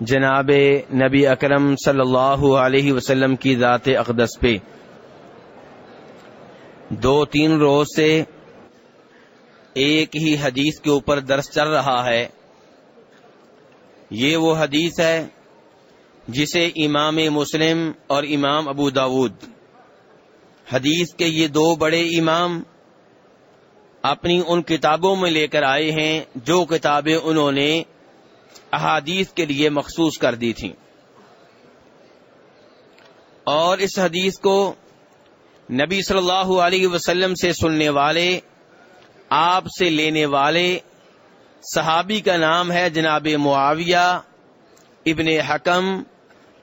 جناب نبی اکرم صلی اللہ علیہ وسلم کی ذات اقدس پہ۔ دو تین روز سے ایک ہی حدیث کے اوپر درس چل رہا ہے۔ یہ وہ حدیث ہے جسے امام مسلم اور امام ابو داود۔ حدیث کے یہ دو بڑے امام اپنی ان کتابوں میں لے کر آئے ہیں جو کتابیں انہوں نے احادیث کے لیے مخصوص کر دی تھیں۔ اور اس حدیث کو نبی صلی اللہ علیہ وسلم سے سننے والے، آپ سے لینے والے صحابی کا نام ہے جناب معاویہ ابن حکم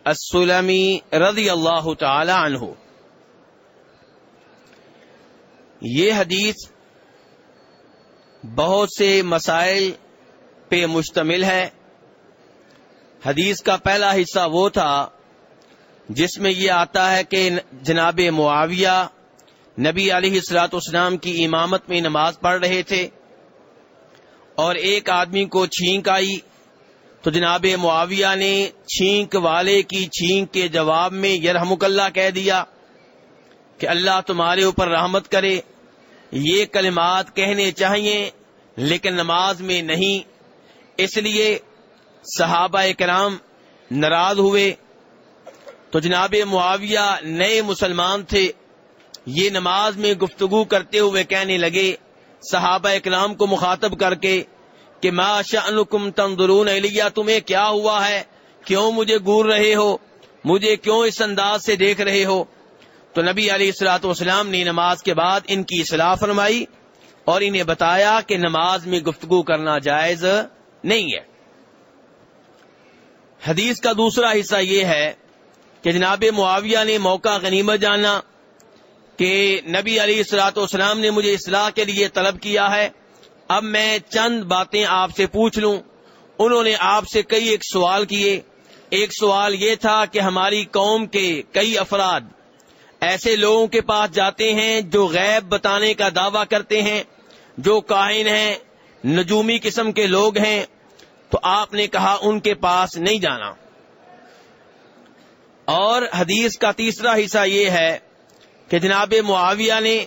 السلمی رضی اللہ تعالی عنہ۔ یہ حدیث بہت سے مسائل پہ مشتمل ہے۔ حدیث کا پہلا حصہ وہ تھا جس میں یہ آتا ہے کہ جناب معاویہ نبی علیہ السلاط اسلام کی امامت میں نماز پڑھ رہے تھے اور ایک آدمی کو چھینک آئی تو جناب معاویہ نے چھینک والے کی چھینک کے جواب میں یرحمک اللہ کہہ دیا کہ اللہ تمہارے اوپر رحمت کرے، یہ کلمات کہنے چاہیے لیکن نماز میں نہیں، اس لیے صحابہ کرام ناراض ہوئے تو جناب معاویہ نئے مسلمان تھے یہ نماز میں گفتگو کرتے ہوئے کہنے لگے، صحابہ اکرام کو مخاطب کر کے کہ ما شأنکم تنظرون علیہ تمہیں کیا ہوا ہے؟ کیوں مجھے گور رہے ہو؟ مجھے کیوں اس انداز سے دیکھ رہے ہو؟ تو نبی علیہ السلاۃ والسلام نے نماز کے بعد ان کی اصلاح فرمائی اور انہیں بتایا کہ نماز میں گفتگو کرنا جائز نہیں ہے۔ حدیث کا دوسرا حصہ یہ ہے کہ جناب معاویہ نے موقع غنیمت جانا کہ نبی علی السلاۃ والسلام نے مجھے اصلاح کے لیے طلب کیا ہے۔ اب میں چند باتیں آپ سے پوچھ لوں۔ انہوں نے آپ سے کئی ایک سوال کیے۔ ایک سوال یہ تھا کہ ہماری قوم کے کئی افراد ایسے لوگوں کے پاس جاتے ہیں جو غیب بتانے کا دعویٰ کرتے ہیں، جو کائن ہیں، نجومی قسم کے لوگ ہیں تو آپ نے کہا ان کے پاس نہیں جانا۔ اور حدیث کا تیسرا حصہ یہ ہے کہ جناب معاویہ نے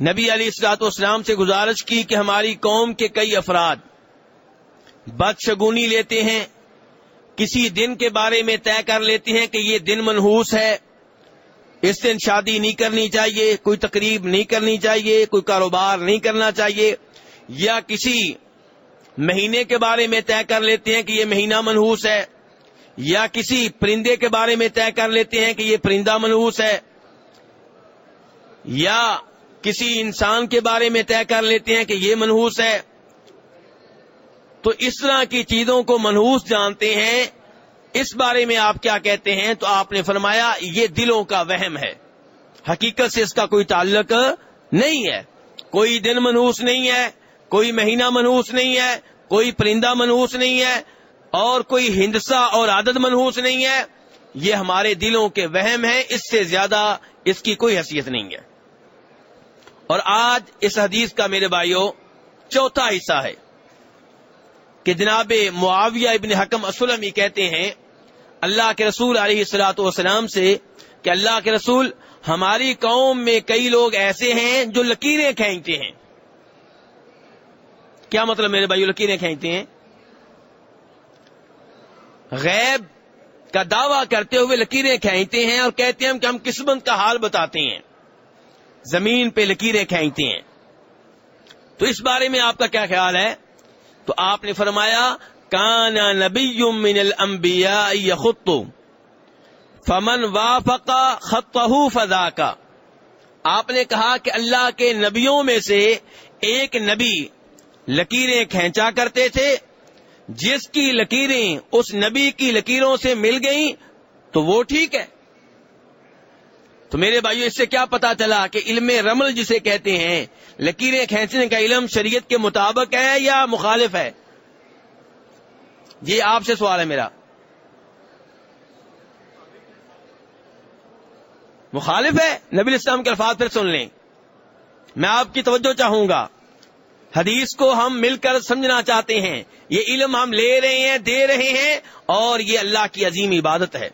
نبی علی السلاط اسلام سے گزارش کی کہ ہماری قوم کے کئی افراد بدشگونی لیتے ہیں، کسی دن کے بارے میں طے کر لیتے ہیں کہ یہ دن منحوس ہے، اس دن شادی نہیں کرنی چاہیے، کوئی تقریب نہیں کرنی چاہیے، کوئی کاروبار نہیں کرنا چاہیے، یا کسی مہینے کے بارے میں طے کر لیتے ہیں کہ یہ مہینہ منحوس ہے، یا کسی پرندے کے بارے میں طے کر لیتے ہیں کہ یہ پرندہ منحوس ہے، یا کسی انسان کے بارے میں طے کر لیتے ہیں کہ یہ منحوس ہے۔ تو اس طرح کی چیزوں کو منحوس جانتے ہیں۔ اس بارے میں آپ کیا کہتے ہیں؟ تو آپ نے فرمایا، یہ دلوں کا وہم ہے۔ حقیقت سے اس کا کوئی تعلق نہیں ہے۔ کوئی دن منحوس نہیں ہے۔ کوئی مہینہ منحوس نہیں ہے، کوئی پرندہ منحوس نہیں ہے، اور کوئی ہندسہ اور عادت منحوس نہیں ہے۔ یہ ہمارے دلوں کے وہم ہے اس سے زیادہ اس کی کوئی حیثیت نہیں ہے۔ اور آج اس حدیث کا میرے بھائیوں، چوتھا حصہ ہے کہ جناب معاویہ ابن حکم اسلم کہتے ہیں، اللہ کے رسول علیہ السلاۃ والسلام سے کہ اللہ کے رسول، ہماری قوم میں کئی لوگ ایسے ہیں جو لکیریں کھینچتے ہیں۔ کیا مطلب میرے بھائی لکیریں کھینچتے ہیں؟ غیب کا دعویٰ کرتے ہوئے لکیریں کھینچتے ہیں اور کہتے ہیں کہ ہم قسمت کا حال بتاتے ہیں۔ زمین پہ لکیریں کھینچتے ہیں۔ تو اس بارے میں آپ کا کیا خیال ہے؟ تو آپ نے فرمایا کانا نبی من الانبیاء یخط، فمن وافق خطہ فضا کا آپ نے کہا کہ اللہ کے نبیوں میں سے ایک نبی لکیریں کھینچا کرتے تھے۔ جس کی لکیریں اس نبی کی لکیروں سے مل گئیں تو وہ ٹھیک ہے۔ تو میرے بھائیو، اس سے کیا پتا چلا کہ علم رمل جسے کہتے ہیں، لکیریں کھینچنے کا علم شریعت کے مطابق ہے یا مخالف ہے؟ یہ آپ سے سوال ہے میرا۔ مخالف ہے؟ نبی اسلام کے الفاظ پھر سن لیں۔ میں آپ کی توجہ چاہوں گا۔ حدیث کو ہم مل کر سمجھنا چاہتے ہیں۔ یہ علم ہم لے رہے ہیں، دے رہے ہیں اور یہ اللہ کی عظیم عبادت ہے۔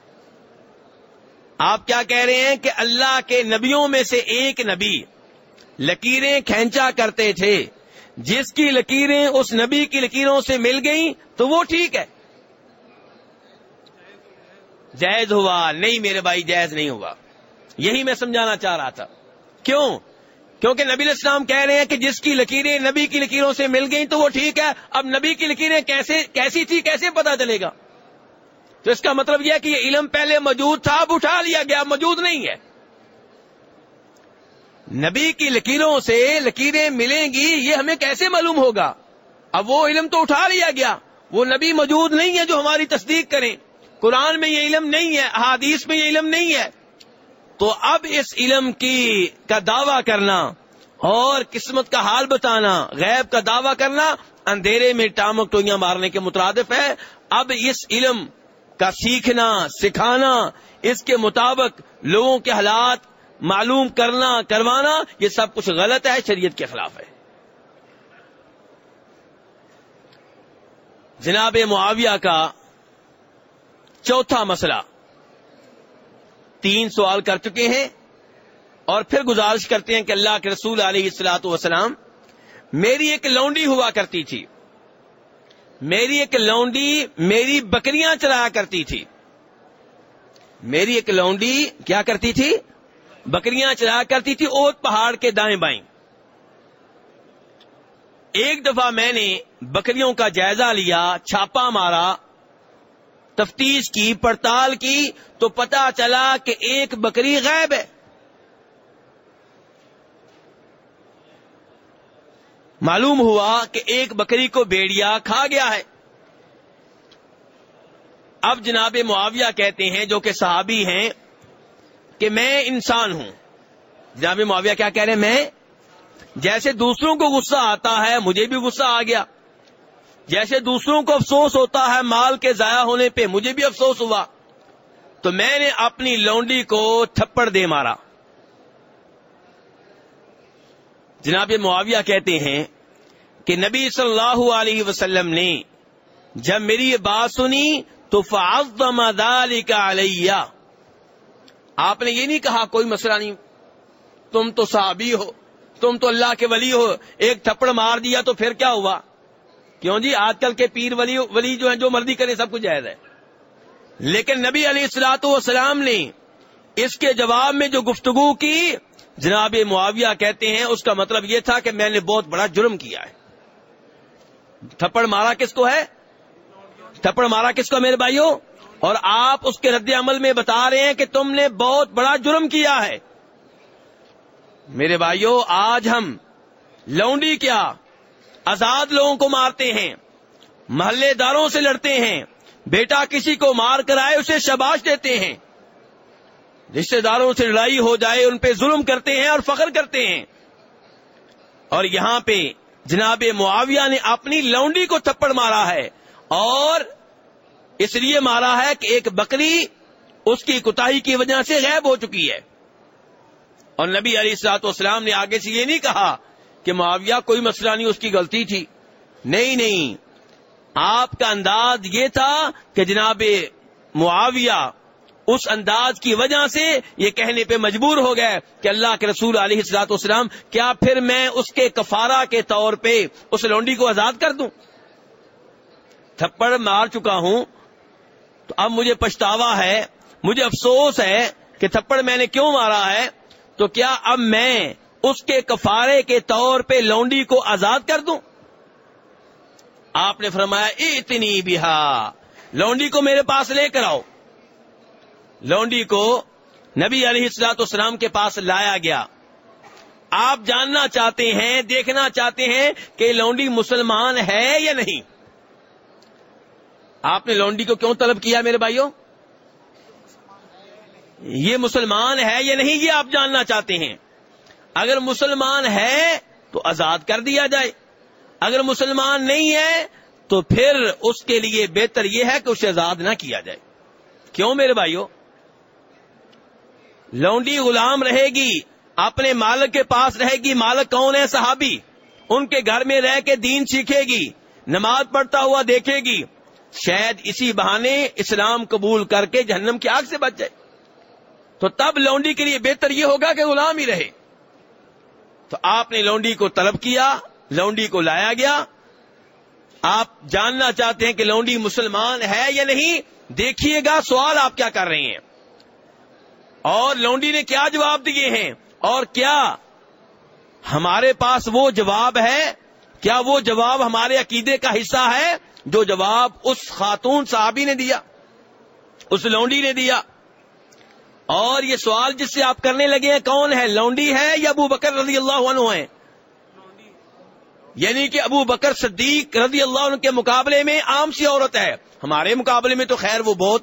آپ کیا کہہ رہے ہیں کہ اللہ کے نبیوں میں سے ایک نبی لکیریں کھینچا کرتے تھے۔ جس کی لکیریں اس نبی کی لکیروں سے مل گئیں تو وہ ٹھیک ہے۔ جائز ہوا، نہیں میرے بھائی، جائز نہیں ہوا۔ یہی میں سمجھانا چاہ رہا تھا۔ کیوں؟ کیونکہ نبی الاسلام کہہ رہے ہیں کہ جس کی لکیریں نبی کی لکیروں سے مل گئیں تو وہ ٹھیک ہے، اب نبی کی لکیریں کیسے، کیسی تھی کیسے پتا چلے گا؟ تو اس کا مطلب یہ ہے کہ یہ علم پہلے موجود تھا، اب اٹھا لیا گیا موجود نہیں ہے۔ نبی کی لکیروں سے لکیریں ملیں گی، یہ ہمیں کیسے معلوم ہوگا؟ اب وہ علم تو اٹھا لیا گیا، وہ نبی موجود نہیں ہے جو ہماری تصدیق کریں۔ قرآن میں یہ علم نہیں ہے، احادیث میں یہ علم نہیں ہے۔ تو اب اس علم کی کا دعویٰ کرنا اور قسمت کا حال بتانا، غیب کا دعویٰ کرنا اندھیرے میں ٹامک ٹوئیاں مارنے کے مترادف ہے۔ اب اس علم کا سیکھنا، سکھانا، اس کے مطابق لوگوں کے حالات معلوم کرنا، کروانا، یہ سب کچھ غلط ہے، شریعت کے خلاف ہے۔ جناب معاویہ کا چوتھا مسئلہ۔ تین سوال کر چکے ہیں اور پھر گزارش کرتے ہیں کہ اللہ کے رسول علیہ السلاۃ وسلام میری ایک لونڈی ہوا کرتی تھی۔ میری ایک لونڈی میری بکریاں چلایا کرتی تھی۔ میری ایک لونڈی کیا کرتی تھی؟ بکریاں چلایا کرتی تھی اوت پہاڑ کے دائیں بائیں۔ ایک دفعہ میں نے بکریوں کا جائزہ لیا چھاپا مارا تفتیش کی، پڑتال کی، تو پتا چلا کہ ایک بکری غائب ہے۔ معلوم ہوا کہ ایک بکری کو بیڑیا کھا گیا ہے۔ اب جناب معاویہ کہتے ہیں، جو کہ صحابی ہیں، کہ میں انسان ہوں۔ جناب معاویہ کیا کہہ رہے ہیں؟ میں، جیسے دوسروں کو غصہ آتا ہے، مجھے بھی غصہ آ گیا۔ جیسے دوسروں کو افسوس ہوتا ہے مال کے ضائع ہونے پہ، مجھے بھی افسوس ہوا۔ تو میں نے اپنی لونڈی کو تھپڑ دے مارا۔ جناب معاویہ کہتے ہیں کہ نبی صلی اللہ علیہ وسلم نے جب میری یہ بات سنی تو فاض کا علیہ۔ آپ نے یہ نہیں کہا کوئی مسئلہ نہیں۔ تم تو صحابی ہو، تم تو اللہ کے ولی ہو، ایک تھپڑ مار دیا تو پھر کیا ہوا؟ کیوں جی؟ آج کل کے پیر ولی ولی جو ہیں، جو مرضی کرے سب کچھ جائز ہے۔ لیکن نبی علیہ السلاط والسلام نے اس کے جواب میں جو گفتگو کی، جناب معاویہ کہتے ہیں، اس کا مطلب یہ تھا کہ میں نے بہت بڑا جرم کیا ہے۔ تھپڑ مارا کس کو ہے؟ تھپڑ مارا کس کو میرے بھائیوں اور آپ اس کے رد عمل میں بتا رہے ہیں کہ تم نے بہت بڑا جرم کیا ہے۔ میرے بھائیوں آج ہم لونڈی کیا آزاد لوگوں کو مارتے ہیں، محلے داروں سے لڑتے ہیں، بیٹا کسی کو مار کر آئے اسے شباش دیتے ہیں۔ رشتے داروں سے لڑائی ہو جائے، ان پہ ظلم کرتے ہیں اور فخر کرتے ہیں۔ اور یہاں پہ جناب معاویہ نے اپنی لونڈی کو تھپڑ مارا ہے اور اس لیے مارا ہے کہ ایک بکری اس کی کتا کی وجہ سے غائب ہو چکی ہے۔ اور نبی علی سات اسلام نے آگے سے یہ نہیں کہا کہ معاویہ کوئی مسئلہ نہیں، اس کی غلطی تھی۔ نہیں نہیں۔ آپ کا انداز یہ تھا کہ جناب معاویہ اس انداز کی وجہ سے یہ کہنے پہ مجبور ہو گئے کہ اللہ کے رسول علیہ السلاط اسلام کیا پھر میں اس کے کفارہ کے طور پہ اس لونڈی کو آزاد کر دوں؟ تھپڑ مار چکا ہوں۔ تو اب مجھے پچھتاوا ہے، مجھے افسوس ہے کہ تھپڑ میں نے کیوں مارا ہے؟ تو کیا اب میں اس کے کفارے کے طور پہ لونڈی کو آزاد کر دوں؟ آپ نے فرمایا، اتنی بہا، لونڈی کو میرے پاس لے کر آؤ۔ لونڈی کو نبی علیہ السلاط اسلام کے پاس لایا گیا۔ آپ جاننا چاہتے ہیں، دیکھنا چاہتے ہیں کہ لونڈی مسلمان ہے یا نہیں۔ آپ نے لونڈی کو کیوں طلب کیا میرے بھائیوں؟ یہ مسلمان ہے یا نہیں، یہ آپ جاننا چاہتے ہیں۔ اگر مسلمان ہے تو آزاد کر دیا جائے اگر مسلمان نہیں ہے تو پھر اس کے لیے بہتر یہ ہے کہ اسے آزاد نہ کیا جائے کیوں میرے بھائیوں لونڈی غلام رہے گی، اپنے مالک کے پاس رہے گی، مالک کون ہے صحابی؟ ان کے گھر میں رہ کے دین سیکھے گی، نماز پڑھتا ہوا دیکھے گی۔ شاید اسی بہانے اسلام قبول کر کے جہنم کی آگ سے بچ جائے۔ تو تب لونڈی کے لیے بہتر یہ ہوگا کہ غلام ہی رہے۔ تو آپ نے لونڈی کو طلب کیا، لونڈی کو لایا گیا۔ آپ جاننا چاہتے ہیں کہ لونڈی مسلمان ہے یا نہیں، دیکھیے گا سوال آپ کیا کر رہے ہیں۔ اور لونڈی نے کیا جواب دیے ہیں؟ اور کیا ہمارے پاس وہ جواب ہے؟ کیا وہ جواب ہمارے عقیدے کا حصہ ہے؟ جو جواب اس خاتون صحابی نے دیا، اس لونڈی نے دیا۔ اور یہ سوال جس سے آپ کرنے لگے ہیں، کون ہے؟ لونڈی ہے یا ابو بکر رضی اللہ عنہ ہے یعنی کہ ابو بکر صدیق رضی اللہ عنہ کے مقابلے میں عام سی عورت ہے۔ ہمارے مقابلے میں تو خیر وہ بہت،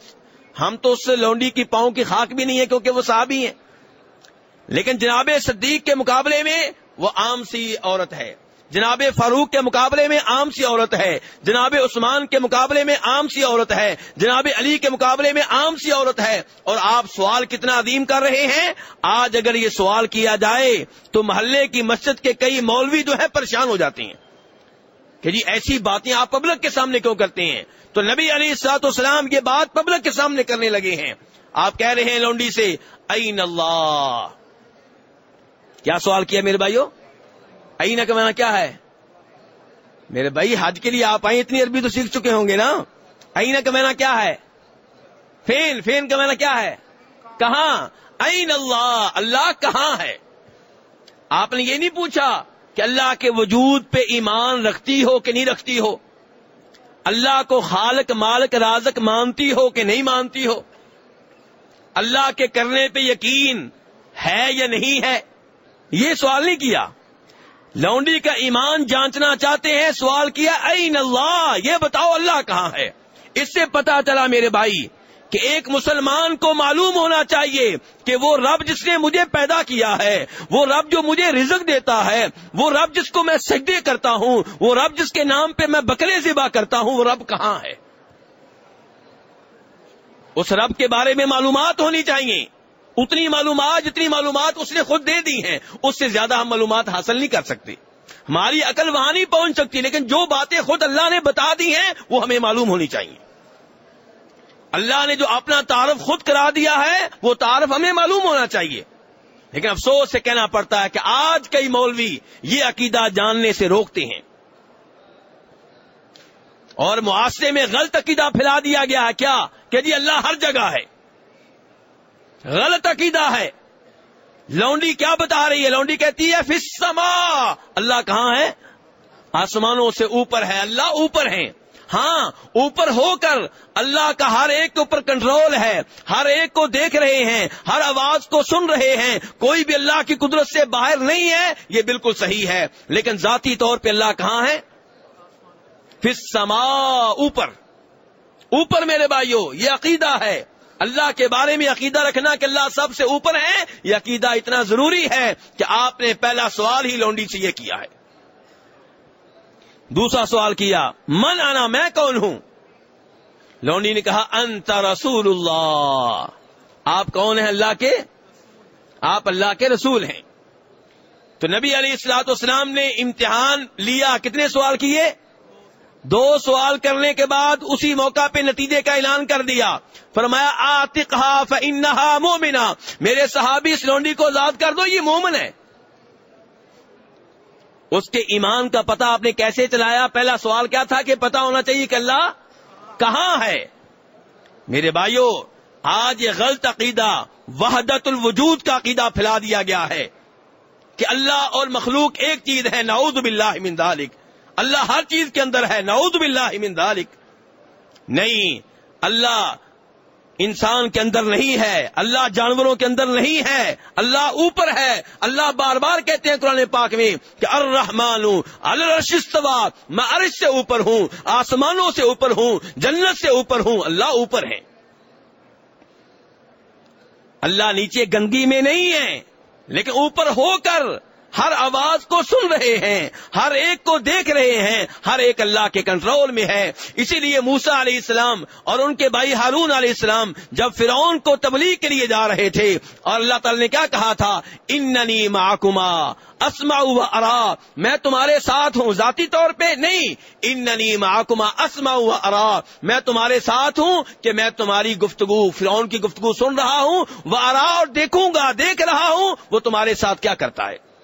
ہم تو اس لونڈی کی پاؤں کی خاک بھی نہیں ہے کیونکہ وہ صحابی ہیں۔ لیکن جناب صدیق کے مقابلے میں وہ عام سی عورت ہے۔ جناب فاروق کے مقابلے میں عام سی عورت ہے، جناب عثمان کے مقابلے میں عام سی عورت ہے، جناب علی کے مقابلے میں عام سی عورت ہے۔ اور آپ سوال کتنا عظیم کر رہے ہیں؟ آج اگر یہ سوال کیا جائے تو محلے کی مسجد کے کئی مولوی جو ہے پریشان ہو جاتے ہیں۔ کہ جی ایسی باتیں آپ پبلک کے سامنے کیوں کرتے ہیں؟ تو نبی علی سات اسلام یہ بات پبلک کے سامنے کرنے لگے ہیں۔ آپ کہہ رہے ہیں لونڈی سے، این اللہ! کیا سوال کیا میرے بھائیو این کا معنی کیا ہے؟ میرے بھائی، حج کے لیے آپ آئیں، اتنی عربی تو سیکھ چکے ہوں گے نا؟ این کا معنی کیا ہے؟ فین فین کا معنی کیا ہے؟ کہاں؟ این اللہ اللہ کہاں ہے؟ آپ نے یہ نہیں پوچھا کہ اللہ کے وجود پہ ایمان رکھتی ہو کہ نہیں رکھتی ہو؟ اللہ کو خالق، مالک، رازق مانتی ہو کہ نہیں مانتی ہو؟ اللہ کے کرنے پہ یقین ہے یا نہیں ہے؟ یہ سوال نہیں کیا۔ لونڈی کا ایمان جانچنا چاہتے ہیں، سوال کیا این اللہ؟ یہ بتاؤ اللہ کہاں ہے؟ اس سے پتا چلا میرے بھائی کہ ایک مسلمان کو معلوم ہونا چاہیے کہ وہ رب جس نے مجھے پیدا کیا ہے، وہ رب جو مجھے رزق دیتا ہے، وہ رب جس کو میں سجدے کرتا ہوں، وہ رب جس کے نام پہ میں بکرے ذبح کرتا ہوں، وہ رب کہاں ہے؟ اس رب کے بارے میں معلومات ہونی چاہیے۔ اتنی معلومات جتنی معلومات اس نے خود دے دی ہیں، اس سے زیادہ ہم معلومات حاصل نہیں کر سکتے۔ ہماری عقل وہاں نہیں پہنچ سکتی، لیکن جو باتیں خود اللہ نے بتا دی ہیں، وہ ہمیں معلوم ہونی چاہیے۔ اللہ نے جو اپنا تعارف خود کرا دیا ہے، وہ تعارف ہمیں معلوم ہونا چاہیے۔ لیکن افسوس سے کہنا پڑتا ہے کہ آج کئی مولوی یہ عقیدہ جاننے سے روکتے ہیں۔ اور معاشرے میں غلط عقیدہ پھیلا دیا گیا ہے، کیا؟ کہ جی اللہ ہر جگہ ہے۔ غلط عقیدہ ہے۔ لونڈی کیا بتا رہی ہے؟ لونڈی کہتی ہے فسما اللہ کہاں ہے؟ آسمانوں سے اوپر ہے۔ اللہ اوپر ہیں۔ ہاں اوپر ہو کر اللہ کا ہر ایک کے اوپر کنٹرول ہے۔ ہر ایک کو دیکھ رہے ہیں، ہر آواز کو سن رہے ہیں۔ کوئی بھی اللہ کی قدرت سے باہر نہیں ہے، یہ بالکل صحیح ہے۔ لیکن ذاتی طور پہ اللہ کہاں ہے؟ پھر سما اوپر۔ اوپر میرے بھائیوں یہ عقیدہ ہے۔ اللہ کے بارے میں عقیدہ رکھنا کہ اللہ سب سے اوپر ہے یہ عقیدہ اتنا ضروری ہے کہ آپ نے پہلا سوال ہی لونڈی سے یہ کیا ہے۔ دوسرا سوال کیا، من آنا میں کون ہوں؟ لونڈی نے کہا، انت رسول اللہ۔ آپ کون ہیں اللہ کے؟ آپ اللہ کے رسول ہیں۔ تو نبی علی السلاط اسلام نے امتحان لیا، کتنے سوال کیے؟ دو سوال کرنے کے بعد اسی موقع پہ نتیجے کا اعلان کر دیا۔ فرمایا، آتقہا فانہا مومنہ۔ میرے صحابی اس لونڈی کو آزاد کر دو، یہ مومن ہے۔ اس کے ایمان کا پتہ آپ نے کیسے چلایا؟ پہلا سوال کیا تھا کہ پتا ہونا چاہیے کہ اللہ کہاں ہے؟ میرے بھائیوں آج یہ غلط عقیدہ، وحدت الوجود کا عقیدہ پھیلا دیا گیا ہے کہ اللہ اور مخلوق ایک چیز ہے، نعوذ باللہ من ذالک۔ اللہ ہر چیز کے اندر ہے، نعوذ باللہ من ذالک۔ نہیں، اللہ انسان کے اندر نہیں ہے، اللہ جانوروں کے اندر نہیں ہے، اللہ اوپر ہے۔ اللہ بار بار کہتے ہیں قرآن پاک میں کہ الرحمان الرشستوا میں عرش سے اوپر ہوں، آسمانوں سے اوپر ہوں، جنت سے اوپر ہوں، اللہ اوپر ہے۔ اللہ نیچے گندگی میں نہیں ہے، لیکن اوپر ہو کر ہر آواز کو سن رہے ہیں، ہر ایک کو دیکھ رہے ہیں، ہر ایک اللہ کے کنٹرول میں ہے۔ اسی لیے موسا علیہ السلام اور ان کے بھائی ہارون علیہ السلام جب فرعون کو تبلیغ کے لیے جا رہے تھے اور اللہ تعالی نے کیا کہا تھا؟ اننی محکما اسما ارا۔ میں تمہارے ساتھ ہوں، ذاتی طور پہ نہیں۔ اننی محکما اسما ارا۔ میں تمہارے ساتھ ہوں کہ میں تمہاری گفتگو، فرعون کی گفتگو سن رہا ہوں، وہ ارا اور دیکھوں گا، دیکھ رہا ہوں، وہ تمہارے ساتھ کیا کرتا ہے؟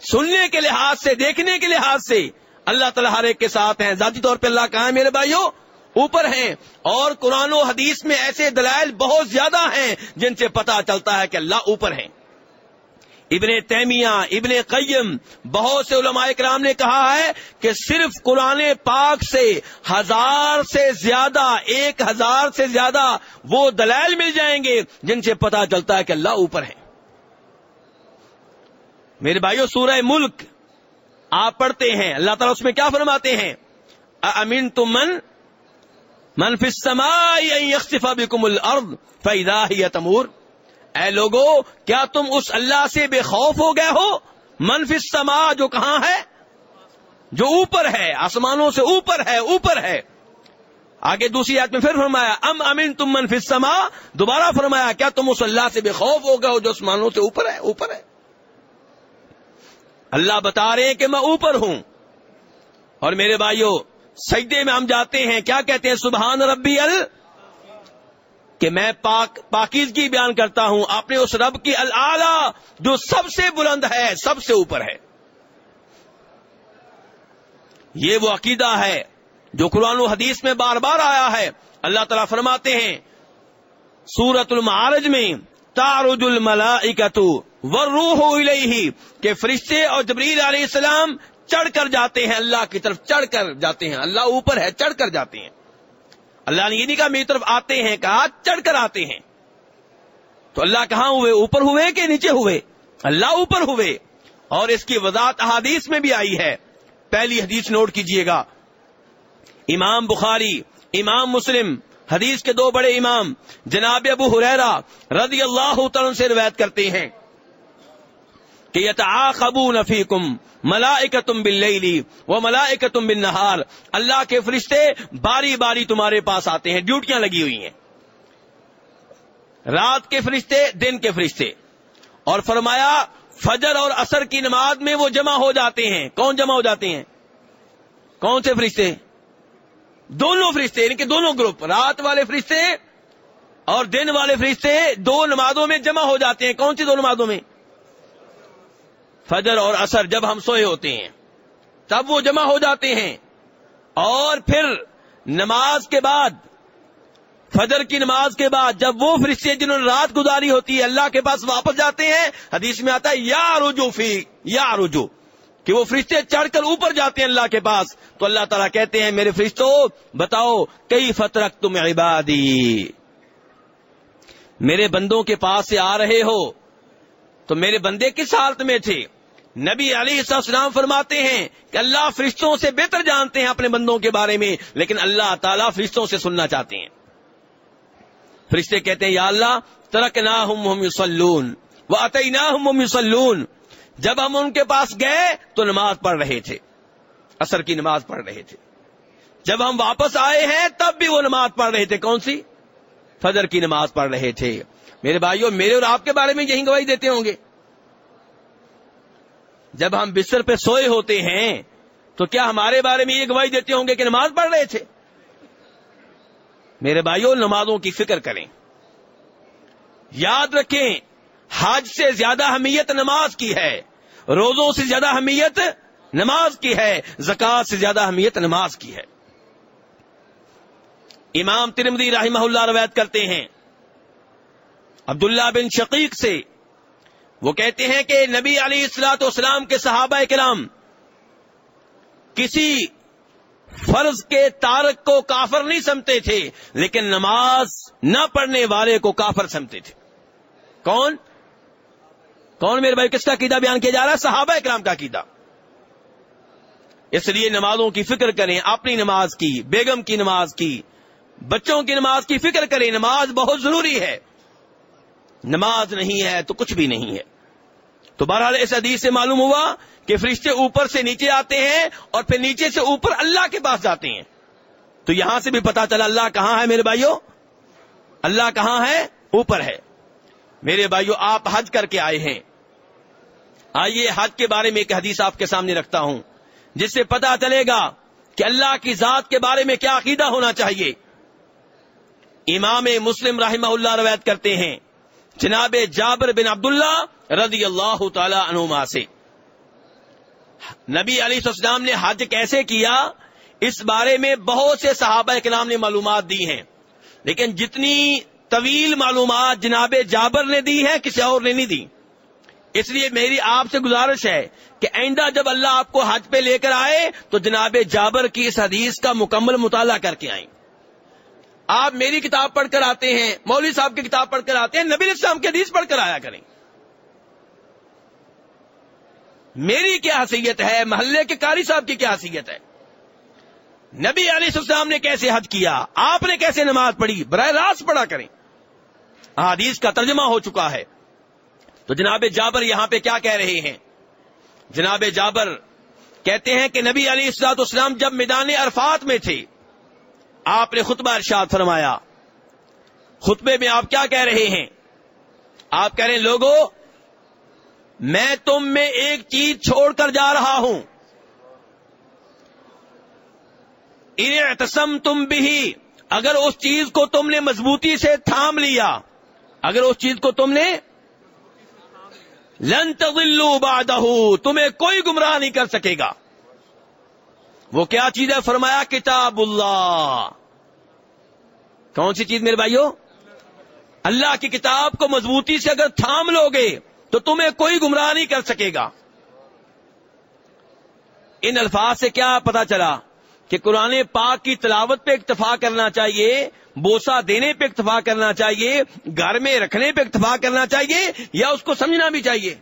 سننے کے لحاظ سے، دیکھنے کے لحاظ سے اللہ تعالیٰ ہر ایک کے ساتھ ہیں۔ ذاتی طور پہ اللہ کہاں ہے، میرے بھائیوں، اوپر ہیں۔ اور قرآن و حدیث میں ایسے دلائل بہت زیادہ ہیں جن سے پتا چلتا ہے کہ اللہ اوپر ہیں۔ ابن تیمیہ، ابن قیم، بہت سے علماء کرام نے کہا ہے کہ صرف قرآن پاک سے ہزار سے زیادہ، ایک ہزار سے زیادہ وہ دلائل مل جائیں گے جن سے پتا چلتا ہے کہ اللہ اوپر ہے میرے بھائیو، سورہ ملک آپ پڑھتے ہیں۔ اللہ تعالیٰ اس میں کیا فرماتے ہیں؟ امین تم من منفی بکم الارض فیدا ہی تمور۔ اے لوگو، کیا تم اس اللہ سے بے خوف ہو گئے ہو؟ منفی سما جو کہاں ہے؟ جو اوپر ہے، آسمانوں سے اوپر ہے اوپر ہے۔ آگے دوسری آیت میں پھر فرمایا، ام امین تم منفی سما دوبارہ فرمایا، کیا تم اس اللہ سے بے خوف ہو گئے ہو جو آسمانوں سے اوپر ہے اوپر ہے؟ اللہ بتا رہے ہیں کہ میں اوپر ہوں۔ اور میرے بھائیوں سجدے میں ہم جاتے ہیں، کیا کہتے ہیں؟ سبحان ربی ال کہ میں پاک، پاکیزگی بیان کرتا ہوں۔ اپنے اس رب کی العلی جو سب سے بلند ہے، سب سے اوپر ہے۔ یہ وہ عقیدہ ہے جو قرآن و حدیث میں بار بار آیا ہے۔ اللہ تعالیٰ فرماتے ہیں سورت المعارج میں تارج الملائکت والروح الیہ کہ فرشتے اور جبریل علیہ السلام چڑھ کر جاتے ہیں، اللہ کی طرف چڑھ کر جاتے ہیں، اللہ اوپر ہے، چڑھ کر جاتے ہیں۔ اللہ نے یہ نہیں کہا، میری طرف آتے ہیں، کہا چڑھ کر آتے ہیں۔ تو اللہ کہاں ہوئے؟ اوپر ہوئے کہ نیچے ہوئے؟ اللہ اوپر ہوئے۔ اور اس کی وضاحت احادیث میں بھی آئی ہے۔ پہلی حدیث نوٹ کیجیے گا۔ امام بخاری، امام مسلم، حدیث کے دو بڑے امام، جناب ابو حریرا رضی اللہ تعالی سے روایت کرتے ہیں۔ کہ یتعاقبون فیکم ملائکتم باللیلی و ملائکتم بالنہار۔ اللہ کے فرشتے باری باری تمہارے پاس آتے ہیں، ڈیوٹیاں لگی ہوئی ہیں۔ رات کے فرشتے، دن کے فرشتے۔ اور فرمایا، فجر اور اثر کی نماز میں وہ جمع ہو جاتے ہیں۔ کون جمع ہو جاتے ہیں؟ کون سے فرشتے؟ دونوں فرشتے یعنی کہ دونوں گروپ، رات والے فرشتے اور دن والے فرشتے دو نمازوں میں جمع ہو جاتے ہیں۔ کون سی دو نمازوں میں؟ فجر اور اثر جب ہم سوئے ہوتے ہیں، تب وہ جمع ہو جاتے ہیں۔ اور پھر نماز کے بعد، فجر کی نماز کے بعد جب وہ فرشتے جنہوں نے رات گزاری ہوتی ہے اللہ کے پاس واپس جاتے ہیں، حدیث میں آتا ہے، یا رجو فی، یا رجو کہ وہ فرشتے چڑھ کر اوپر جاتے ہیں اللہ کے پاس۔ تو اللہ تعالیٰ کہتے ہیں، میرے فرشتوں بتاؤ کئی فترک تم عبادی؟ میرے بندوں کے پاس سے آ رہے ہو۔ تو میرے بندے کس حالت میں تھے؟ نبی علی السلام فرماتے ہیں کہ اللہ فرشتوں سے بہتر جانتے ہیں اپنے بندوں کے بارے میں، لیکن اللہ تعالیٰ فرشتوں سے سننا چاہتے ہیں۔ فرشتے کہتے ہیں، یا اللہ ترک نہ ہم یوسلون عطی نہ ہم یوسلون جب ہم ان کے پاس گئے تو نماز پڑھ رہے تھے اثر کی نماز پڑھ رہے تھے۔ جب ہم واپس آئے ہیں تب بھی وہ نماز پڑھ رہے تھے۔ کون سی؟ فجر کی نماز پڑھ رہے تھے۔ میرے بھائیوں میرے اور آپ کے بارے میں یہی گواہی دیتے ہوں گے۔ جب ہم بستر پہ سوئے ہوتے ہیں تو کیا ہمارے بارے میں یہ گواہی دیتے ہوں گے کہ نماز پڑھ رہے تھے؟ میرے بھائیوں نمازوں کی فکر کریں۔ یاد رکھیں، حج سے زیادہ اہمیت نماز کی ہے۔ روزوں سے زیادہ اہمیت نماز کی ہے۔ زکات سے زیادہ اہمیت نماز کی ہے۔ امام ترمدی رحمہ اللہ روایت کرتے ہیں، عبداللہ بن شقیق سے وہ کہتے ہیں کہ نبی علی السلاط اسلام کے صحابہ کلام کسی فرض کے تارک کو کافر نہیں سمتے تھے، لیکن نماز نہ پڑھنے والے کو کافر سمتے تھے۔ کون؟ کون میرے بھائی، کس کا قیدا بیان کیا جا رہا ہے؟ صحابہ اکرام کا قیدا اس لیے نمازوں کی فکر کریں، اپنی نماز کی، بیگم کی نماز کی، بچوں کی نماز کی فکر کریں، نماز بہت ضروری ہے۔ نماز نہیں ہے تو کچھ بھی نہیں ہے۔ تو بہرحال اس حدیث سے معلوم ہوا کہ فرشتے اوپر سے نیچے آتے ہیں اور پھر نیچے سے اوپر اللہ کے پاس جاتے ہیں۔ تو یہاں سے بھی پتا چلا اللہ کہاں ہے میرے بھائیوں اللہ کہاں ہے؟ اوپر ہے۔ میرے بھائیوں آپ حج کر کے آئے ہیں۔ آئیے حج کے بارے میں ایک حدیث آپ کے سامنے رکھتا ہوں، جس سے پتا چلے گا کہ اللہ کی ذات کے بارے میں کیا عقیدہ ہونا چاہیے۔ امام مسلم رحمہ اللہ روایت کرتے ہیں۔ جناب جابر بن عبداللہ رضی اللہ تعالی عنما سے۔ نبی علی السلام نے حج کیسے کیا؟ اس بارے میں بہت سے صحابہ کے نام نے معلومات دی ہیں۔ لیکن جتنی طویل معلومات جناب جابر نے دی ہے کسی اور نے نہیں دی۔ اس لیے میری آپ سے گزارش ہے کہ آئندہ جب اللہ آپ کو حج پہ لے کر آئے تو جناب جابر کی اس حدیث کا مکمل مطالعہ کر کے آئیں۔ آپ میری کتاب پڑھ کر آتے ہیں، مولوی صاحب کی کتاب پڑھ کر آتے ہیں، نبی اسلام کی حدیث پڑھ کر آیا کریں۔ میری کیا حیثیت ہے؟ محلے کے کاری صاحب کی کیا حیثیت ہے؟ نبی علیہ السلام نے کیسے حج کیا؟ آپ نے کیسے نماز پڑھی؟ براہ راست پڑھا کریں۔ حدیث کا ترجمہ ہو چکا ہے۔ تو جناب جابر یہاں پہ کیا کہہ رہے ہیں؟ جناب جابر کہتے ہیں کہ نبی علی السلاط اسلام جب میدان عرفات میں تھے آپ نے خطبہ ارشاد فرمایا۔ خطبے میں آپ کیا کہہ رہے ہیں؟ آپ کہہ رہے ہیں لوگوں میں تم میں ایک چیز چھوڑ کر جا رہا ہوں۔ ارتسم تم بھی اگر اس چیز کو تم نے مضبوطی سے تھام لیا، اگر اس چیز کو تم نے لن تضلوا بعدہ تمہیں کوئی گمراہ نہیں کر سکے گا۔ وہ کیا چیز ہے؟ فرمایا کتاب اللہ۔ کون سی چیز میرے بھائیو؟ اللہ کی کتاب کو مضبوطی سے اگر تھام لو گے تو تمہیں کوئی گمراہ نہیں کر سکے گا۔ ان الفاظ سے کیا پتا چلا کہ قرآن پاک کی تلاوت پہ اکتفا کرنا چاہیے بوسا دینے پہ اکتفا کرنا چاہیے، گھر میں رکھنے پہ اکتفا کرنا چاہیے یا اس کو سمجھنا بھی چاہیے۔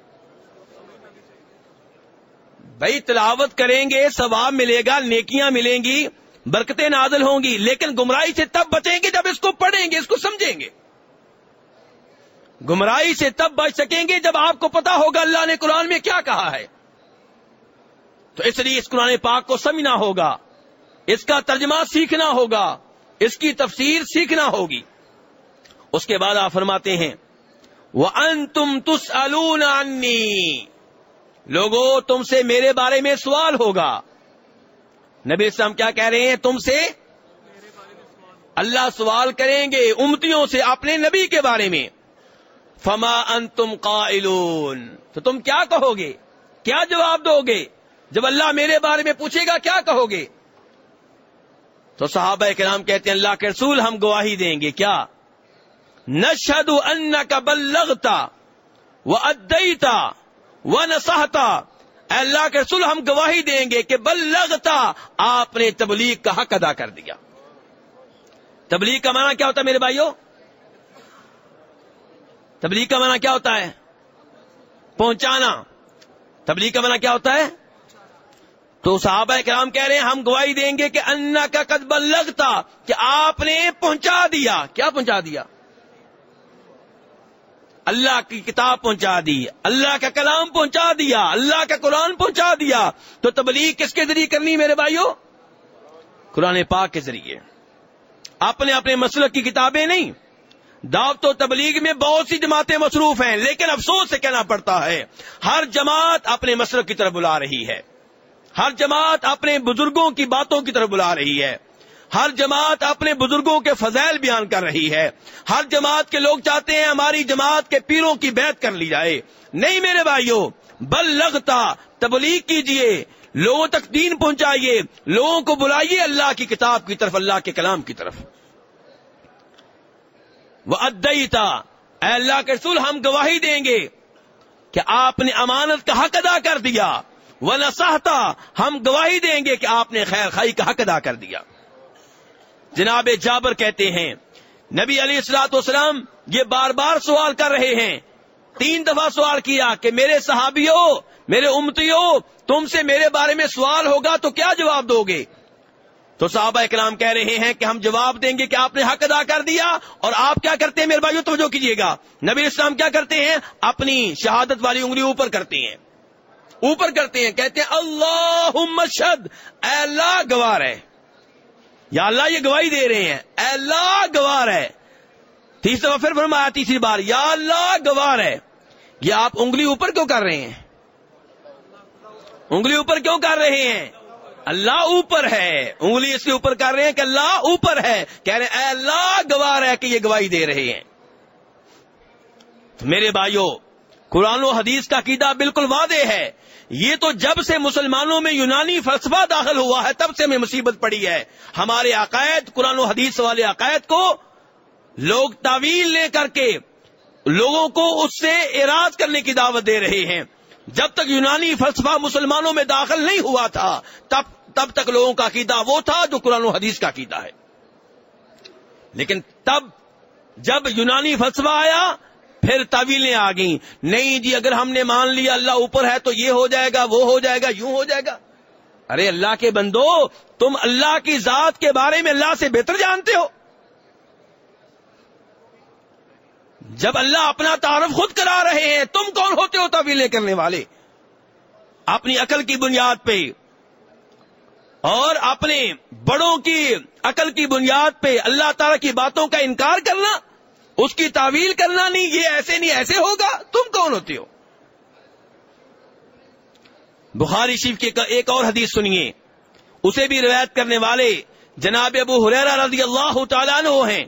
بھائی تلاوت کریں گے، ثواب ملے گا، نیکیاں ملیں گی، برکتیں نازل ہوں گی، لیکن گمراہی سے تب بچیں گے جب اس کو پڑھیں گے، اس کو سمجھیں گے۔ گمراہی سے تب بچ سکیں گے جب آپ کو پتا ہوگا اللہ نے قرآن میں کیا کہا ہے۔ تو اس لیے اس قرآن پاک کو سمجھنا ہوگا، اس کا ترجمہ سیکھنا ہوگا، اس کی تفسیر سیکھنا ہوگی۔ اس کے بعد آپ فرماتے ہیں وہ ان تم تس لوگوں تم سے میرے بارے میں سوال ہوگا۔ نبی اسلام کیا کہہ رہے ہیں؟ تم سے اللہ سوال کریں گے امتیوں سے اپنے نبی کے بارے میں۔ فما ان تم تو تم کیا کہو گے؟ کیا جواب دو گے؟ جب اللہ میرے بارے میں پوچھے گا، کیا کہو گے؟ تو صحابہ کرام کہتے ہیں، اللہ کے رسول ہم گواہی دیں گے۔ کیا؟ نشد ان کا بلغتا وہ ادیتا۔ وہ نسہتا اللہ کے رسول، ہم گواہی دیں گے کہ بلغتا، آپ نے تبلیغ کا حق ادا کر دیا۔ تبلیغ کا معنی کیا ہوتا ہے میرے بھائیوں تبلیغ کا معنی کیا ہوتا ہے؟ پہنچانا۔ تبلیغ کا معنی کیا ہوتا ہے؟ تو صحابہ کرام کہہ رہے ہیں، ہم گواہی دیں گے کہ انا کا قدب لگتا کہ آپ نے پہنچا دیا۔ کیا پہنچا دیا؟ اللہ کی کتاب پہنچا دی، اللہ کا کلام پہنچا دیا، اللہ کا قرآن پہنچا دیا۔ تو تبلیغ کس کے ذریعے کرنی میرے بھائیوں قرآن پاک کے ذریعے۔ اپنے اپنے مسلک کی کتابیں نہیں۔ دعوت و تبلیغ میں بہت سی جماعتیں مصروف ہیں، لیکن افسوس سے کہنا پڑتا ہے، ہر جماعت اپنے مسلک کی طرف بلا رہی ہے۔ ہر جماعت اپنے بزرگوں کی باتوں کی طرف بلا رہی ہے۔ ہر جماعت اپنے بزرگوں کے فضائل بیان کر رہی ہے۔ ہر جماعت کے لوگ چاہتے ہیں ہماری جماعت کے پیروں کی بیعت کر لی جائے۔ نہیں میرے بھائیوں بل لگتا تبلیغ کیجیے، لوگوں تک دین پہنچائیے، لوگوں کو بلائیے اللہ کی کتاب کی طرف، اللہ کے کلام کی طرف۔ وہ ادئی تھا اللہ کے رسول، ہم گواہی دیں گے کہ آپ نے امانت کا حق ادا کر دیا۔ وہ ہم گواہی دیں گے کہ آپ نے خیر خائی کا حق ادا کر دیا۔ جناب جابر کہتے ہیں، نبی علی السلاط والسلام یہ بار بار سوال کر رہے ہیں۔ تین دفعہ سوال کیا کہ میرے صحابیوں، میرے امتیوں، تم سے میرے بارے میں سوال ہوگا تو کیا جواب دو گے؟ تو صحابہ اکرام کہہ رہے ہیں کہ ہم جواب دیں گے کہ آپ نے حق ادا کر دیا اور آپ کیا کرتے ہیں؟ میرے بھائیو، توجہ کیجیے گا۔ نبی اسلام کیا کرتے ہیں؟ اپنی شہادت والی انگلی اوپر کرتے ہیں۔ اوپر کرتے ہیں، کہتے ہیں اللہ مشد اللہ، گوار ہے۔ یا اللہ یہ گواہی دے رہے ہیں۔ اے اللہ گوار ہے تیسری دفعہ پھر فرمایا، تیسری بار، یا اللہ گوار ہے یہ آپ انگلی اوپر کیوں کر رہے ہیں؟ انگلی اوپر کیوں کر رہے ہیں؟ اللہ اوپر ہے۔ انگلی اس کے اوپر کر رہے ہیں کہ اللہ اوپر ہے۔ کہہ رہے ہیں، اے اللہ گوار ہے کہ یہ گواہی دے رہے ہیں۔ میرے بھائیوں قرآن و حدیث کا قیدا بالکل واضح ہے۔ یہ تو جب سے مسلمانوں میں یونانی فلسفہ داخل ہوا ہے، تب سے ہمیں مصیبت پڑی ہے۔ ہمارے عقائد، قرآن و حدیث والے عقائد کو لوگ تعویل لے کر کے لوگوں کو اس سے اراض کرنے کی دعوت دے رہے ہیں۔ جب تک یونانی فلسفہ مسلمانوں میں داخل نہیں ہوا تھا، تب تب تک لوگوں کا عقیدہ وہ تھا جو قرآن و حدیث کا عقیدہ ہے۔ لیکن تب جب یونانی فلسفہ آیا پھر طویلیں آ گئیں۔ نہیں جی اگر ہم نے مان لیا اللہ اوپر ہے تو یہ ہو جائے گا، وہ ہو جائے گا، یوں ہو جائے گا۔ ارے اللہ کے بندو، تم اللہ کی ذات کے بارے میں اللہ سے بہتر جانتے ہو۔ جب اللہ اپنا تعارف خود کرا رہے ہیں، تم کون ہوتے ہو طویلیں کرنے والے؟ اپنی عقل کی بنیاد پہ۔ اور اپنے بڑوں کی عقل کی بنیاد پہ اللہ تعالی کی باتوں کا انکار کرنا۔ اس کی تعویل کرنا نہیں، یہ ایسے نہیں، ایسے ہوگا، تم کون ہوتے ہو؟ بخاری شیف کی ایک اور حدیث سنیے۔ اسے بھی روایت کرنے والے جناب ابو حریرہ رضی اللہ تعالیٰ عنہ ہیں۔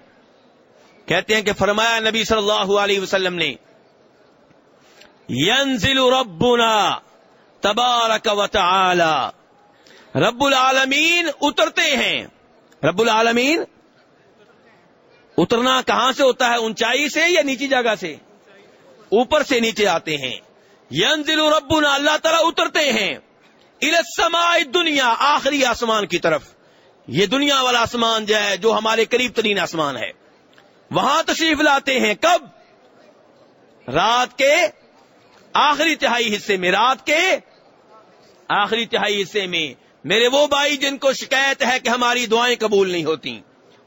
کہتے ہیں کہ فرمایا نبی صلی اللہ علیہ وسلم نے، ینزل ربنا تبارک و تعالی۔ رب العالمین اترتے ہیں۔ رب العالمین اترنا کہاں سے ہوتا ہے؟ اونچائی سے یا نیچی جگہ سے؟ اوپر سے نیچے آتے ہیں۔ ینزل ربنا، اللہ تعالیٰ اترتے ہیں۔ السماء دنیا آخری آسمان کی طرف۔ یہ دنیا والا آسمان جو ہے، جو ہمارے قریب ترین آسمان ہے۔ وہاں تشریف لاتے ہیں۔ کب؟ رات کے آخری تہائی حصے میں۔ رات کے آخری تہائی حصے میں۔ میرے وہ بھائی جن کو شکایت ہے کہ ہماری دعائیں قبول نہیں ہوتی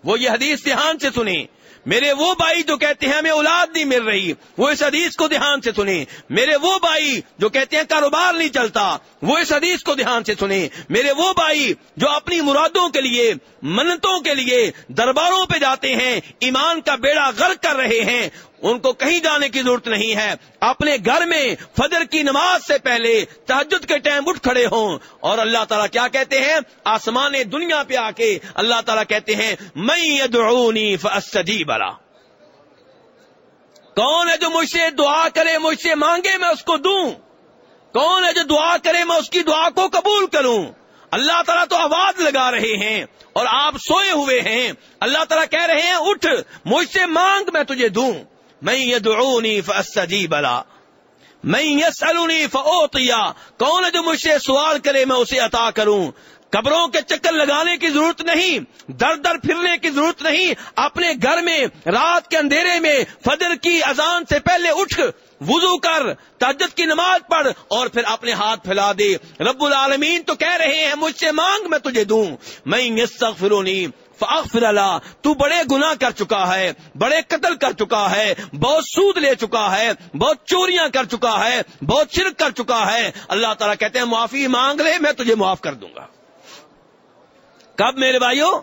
وہ یہ حدیث دھیان سے سنیں میرے وہ بھائی جو کہتے ہیں ہمیں اولاد نہیں مل رہی، وہ اس حدیث کو دھیان سے سنیں میرے وہ بھائی جو کہتے ہیں کاروبار نہیں چلتا، وہ اس حدیث کو دھیان سے سنیں میرے وہ بھائی جو اپنی مرادوں کے لیے، منتوں کے لیے درباروں پہ جاتے ہیں، ایمان کا بیڑا غرق کر رہے ہیں ان کو کہیں جانے کی ضرورت نہیں ہے۔ اپنے گھر میں فجر کی نماز سے پہلے تحجد کے ٹائم اٹھ کھڑے ہوں۔ اور اللہ تعالیٰ کیا کہتے ہیں؟ آسمان دنیا پہ آ کے اللہ تعالیٰ کہتے ہیں میں ادعونی فاستجیب بلا کون ہے جو مجھ سے دعا کرے، مجھ سے مانگے، میں اس کو دوں۔ کون ہے جو دعا کرے، میں اس کی دعا کو قبول کروں۔ اللہ تعالیٰ تو آواز لگا رہے ہیں اور آپ سوئے ہوئے ہیں۔ اللہ تعالیٰ کہہ رہے ہیں، اٹھ، مجھ سے مانگ، میں تجھے دوں۔ میں یدعونی فاستجیب بلا میں یسالونی فاوتیا کون ہے جو مجھ سے سوال کرے میں اسے عطا کروں؟ قبروں کے چکر لگانے کی ضرورت نہیں، در در پھرنے کی ضرورت نہیں، اپنے گھر میں، رات کے اندھیرے میں، فجر کی اذان سے پہلے اٹھ، وضو کر تجد کی نماز پڑھ، اور پھر اپنے ہاتھ پھیلا دے۔ رب العالمین تو کہہ رہے ہیں، مجھ سے مانگ میں تجھے دوں۔ میں یستغفرونی فاغفر اللہ تو بڑے گناہ کر چکا ہے، بڑے قتل کر چکا ہے، بہت سود لے چکا ہے، بہت چوریاں کر چکا ہے، بہت شرک کر چکا ہے۔ اللہ تعالیٰ کہتے ہیں، معافی مانگ لے، میں تجھے معاف کر دوں گا۔ کب میرے بھائیوں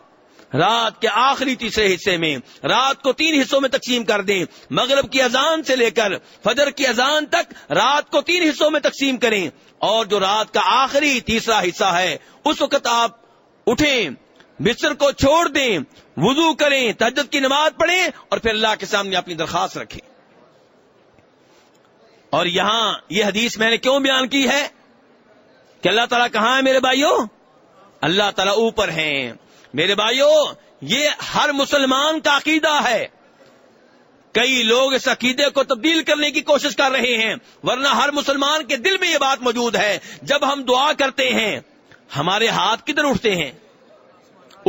رات کے آخری تیسرے حصے میں۔ رات کو تین حصوں میں تقسیم کر دیں۔ مغرب کی اذان سے لے کر فجر کی اذان تک رات کو تین حصوں میں تقسیم کریں۔ اور جو رات کا آخری تیسرا حصہ ہے، اس وقت آپ اٹھیں۔ بستر کو چھوڑ دیں، وضو کریں تجد کی نماز پڑھیں اور پھر اللہ کے سامنے اپنی درخواست رکھیں۔ اور یہاں یہ حدیث میں نے کیوں بیان کی ہے؟ کہ اللہ تعالیٰ کہاں ہے میرے بھائیوں؟ اللہ تعالیٰ اوپر ہیں۔ میرے بھائیوں، یہ ہر مسلمان کا عقیدہ ہے۔ کئی لوگ اس عقیدے کو تبدیل کرنے کی کوشش کر رہے ہیں، ورنہ ہر مسلمان کے دل میں یہ بات موجود ہے۔ جب ہم دعا کرتے ہیں، ہمارے ہاتھ کدھر اٹھتے ہیں؟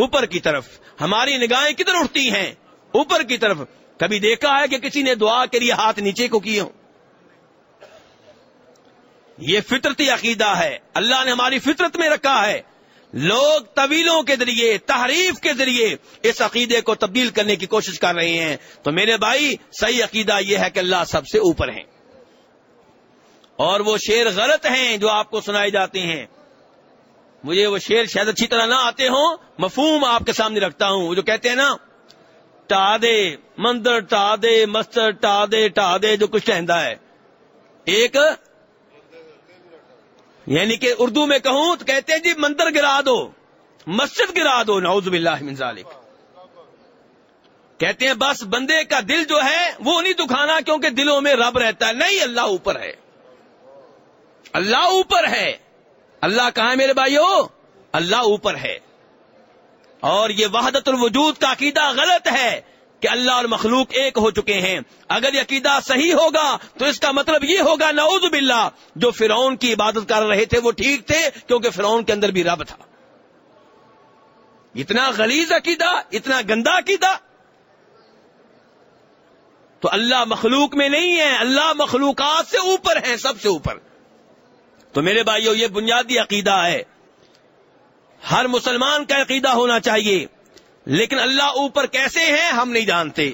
اوپر کی طرف ہماری نگاہیں کدھر اٹھتی ہیں؟ اوپر کی طرف کبھی دیکھا ہے کہ کسی نے دعا کے لیے ہاتھ نیچے کو کیے ہوں؟ یہ فطرتی عقیدہ ہے۔ اللہ نے ہماری فطرت میں رکھا ہے۔ لوگ طویلوں کے ذریعے، تحریف کے ذریعے اس عقیدے کو تبدیل کرنے کی کوشش کر رہے ہیں۔ تو میرے بھائی، صحیح عقیدہ یہ ہے کہ اللہ سب سے اوپر ہیں۔ اور وہ شیر غلط ہیں جو آپ کو سنائے جاتے ہیں۔ مجھے وہ شیر شاید اچھی طرح نہ آتے ہوں، مفہوم آپ کے سامنے رکھتا ہوں۔ وہ جو کہتے ہیں نا، ٹا دے مندر، ٹا دے مستر، ٹا دے ٹا دے، جو کچھ کہندا ہے۔ ایک یعنی کہ اردو میں کہوں تو کہتے ہیں جی مندر گرا دو، مسجد گرا دو، نعوذ باللہ من ذالک۔ کہتے ہیں بس بندے کا دل جو ہے، وہ نہیں دکھانا کیونکہ دلوں میں رب رہتا ہے۔ نہیں، اللہ اوپر ہے۔ اللہ اوپر ہے۔ اللہ کہاں ہے میرے بھائیو؟ اللہ اوپر ہے۔ اور یہ وحدت الوجود کا عقیدہ غلط ہے کہ اللہ اور مخلوق ایک ہو چکے ہیں۔ اگر یہ عقیدہ صحیح ہوگا تو اس کا مطلب یہ ہوگا، نعوذ باللہ، جو فرعون کی عبادت کر رہے تھے وہ ٹھیک تھے، کیونکہ فرعون کے اندر بھی رب تھا۔ اتنا غلیظ عقیدہ، اتنا گندا عقیدہ۔ تو اللہ مخلوق میں نہیں ہے، اللہ مخلوقات سے اوپر ہے سب سے اوپر۔ تو میرے بھائیوں یہ بنیادی عقیدہ ہے۔ ہر مسلمان کا عقیدہ ہونا چاہیے۔ لیکن اللہ اوپر کیسے ہیں ہم نہیں جانتے۔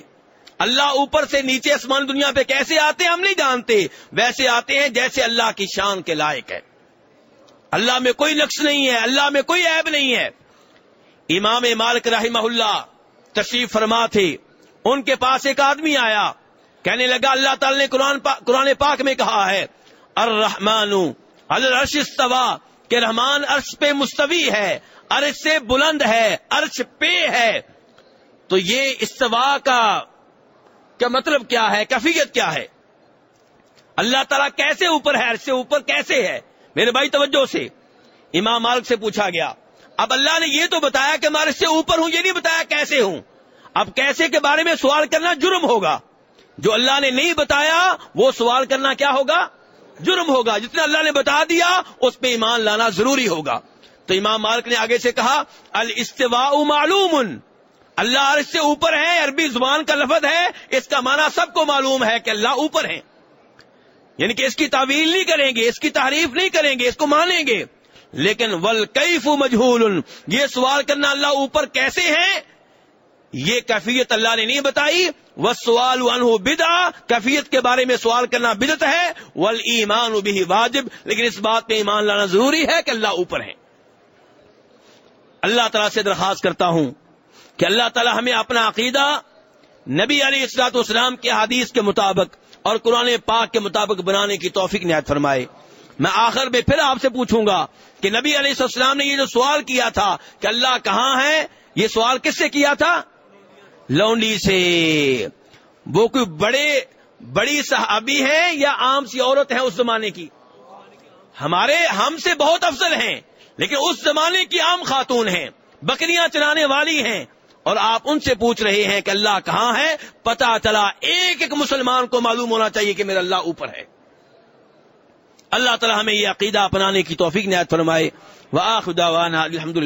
اللہ اوپر سے نیچے آسمان دنیا پہ کیسے آتے ہیں ہم نہیں جانتے۔ ویسے آتے ہیں جیسے اللہ کی شان کے لائق ہے اللہ میں کوئی نقص نہیں ہے، اللہ میں کوئی عیب نہیں ہے۔ امام مالک رحمہ اللہ تشریف فرما تھے۔ ان کے پاس ایک آدمی آیا۔ کہنے لگا، اللہ تعالی نے قرآن پا، قرآن پاک میں کہا ہے، الرحمن الرش استوا، کہ رحمان عرش پہ مستوی ہے، عرش سے بلند ہے، عرش پہ ہے۔ تو یہ استوا کا کیا مطلب کیا ہے؟ کفیت کیا ہے؟ اللہ تعالیٰ کیسے اوپر ہے؟ عرش سے اوپر کیسے ہے؟ میرے بھائی، توجہ سے۔ امام مالک سے پوچھا گیا۔ اب اللہ نے یہ تو بتایا کہ میں عرش سے اوپر ہوں، یہ نہیں بتایا کیسے ہوں۔ اب کیسے کے بارے میں سوال کرنا جرم ہوگا۔ جو اللہ نے نہیں بتایا، وہ سوال کرنا کیا ہوگا؟ جرم ہوگا جتنا اللہ نے بتا دیا، اس پہ ایمان لانا ضروری ہوگا۔ تو امام مالک نے آگے سے کہا، الاستواء معلوم۔ اللہ عرش سے اوپر ہے عربی زبان کا لفظ ہے، اس کا معنی سب کو معلوم ہے کہ اللہ اوپر ہے یعنی کہ اس کی تعویل نہیں کریں گے، اس کی تعریف نہیں کریں گے، اس کو مانیں گے۔ لیکن ول کیف مجہول۔ یہ سوال کرنا اللہ اوپر کیسے ہے یہ کیفیت اللہ نے نہیں بتائی۔ وہ سوال بدا کیفیت کے بارے میں سوال کرنا بدت ہے ول ایمان بھی واجب، لیکن اس بات پہ ایمان لانا ضروری ہے کہ اللہ اوپر ہے۔ اللہ تعالیٰ سے درخواست کرتا ہوں کہ اللہ تعالیٰ ہمیں اپنا عقیدہ نبی علیہ السلاط اسلام کے حدیث کے مطابق اور قرآن پاک کے مطابق بنانے کی توفیق نہایت فرمائے۔ میں آخر میں پھر آپ سے پوچھوں گا کہ نبی علیہ السلام نے یہ جو سوال کیا تھا کہ اللہ کہاں ہے، یہ سوال کس سے کیا تھا؟ لونڈی سے۔ وہ کوئی بڑے، بڑی صحابی ہے یا عام سی عورت ہے اس زمانے کی؟ ہمارے، ہم سے بہت افضل ہیں، لیکن اس زمانے کی عام خاتون ہیں، بکریاں چلانے والی ہیں۔ اور آپ ان سے پوچھ رہے ہیں کہ اللہ کہاں ہے؟ پتا چلا ایک ایک مسلمان کو معلوم ہونا چاہیے کہ میرا اللہ اوپر ہے۔ اللہ تعالیٰ ہمیں یہ عقیدہ اپنانے کی توفیق نہایت فرمائے۔ وہ خدا الحمد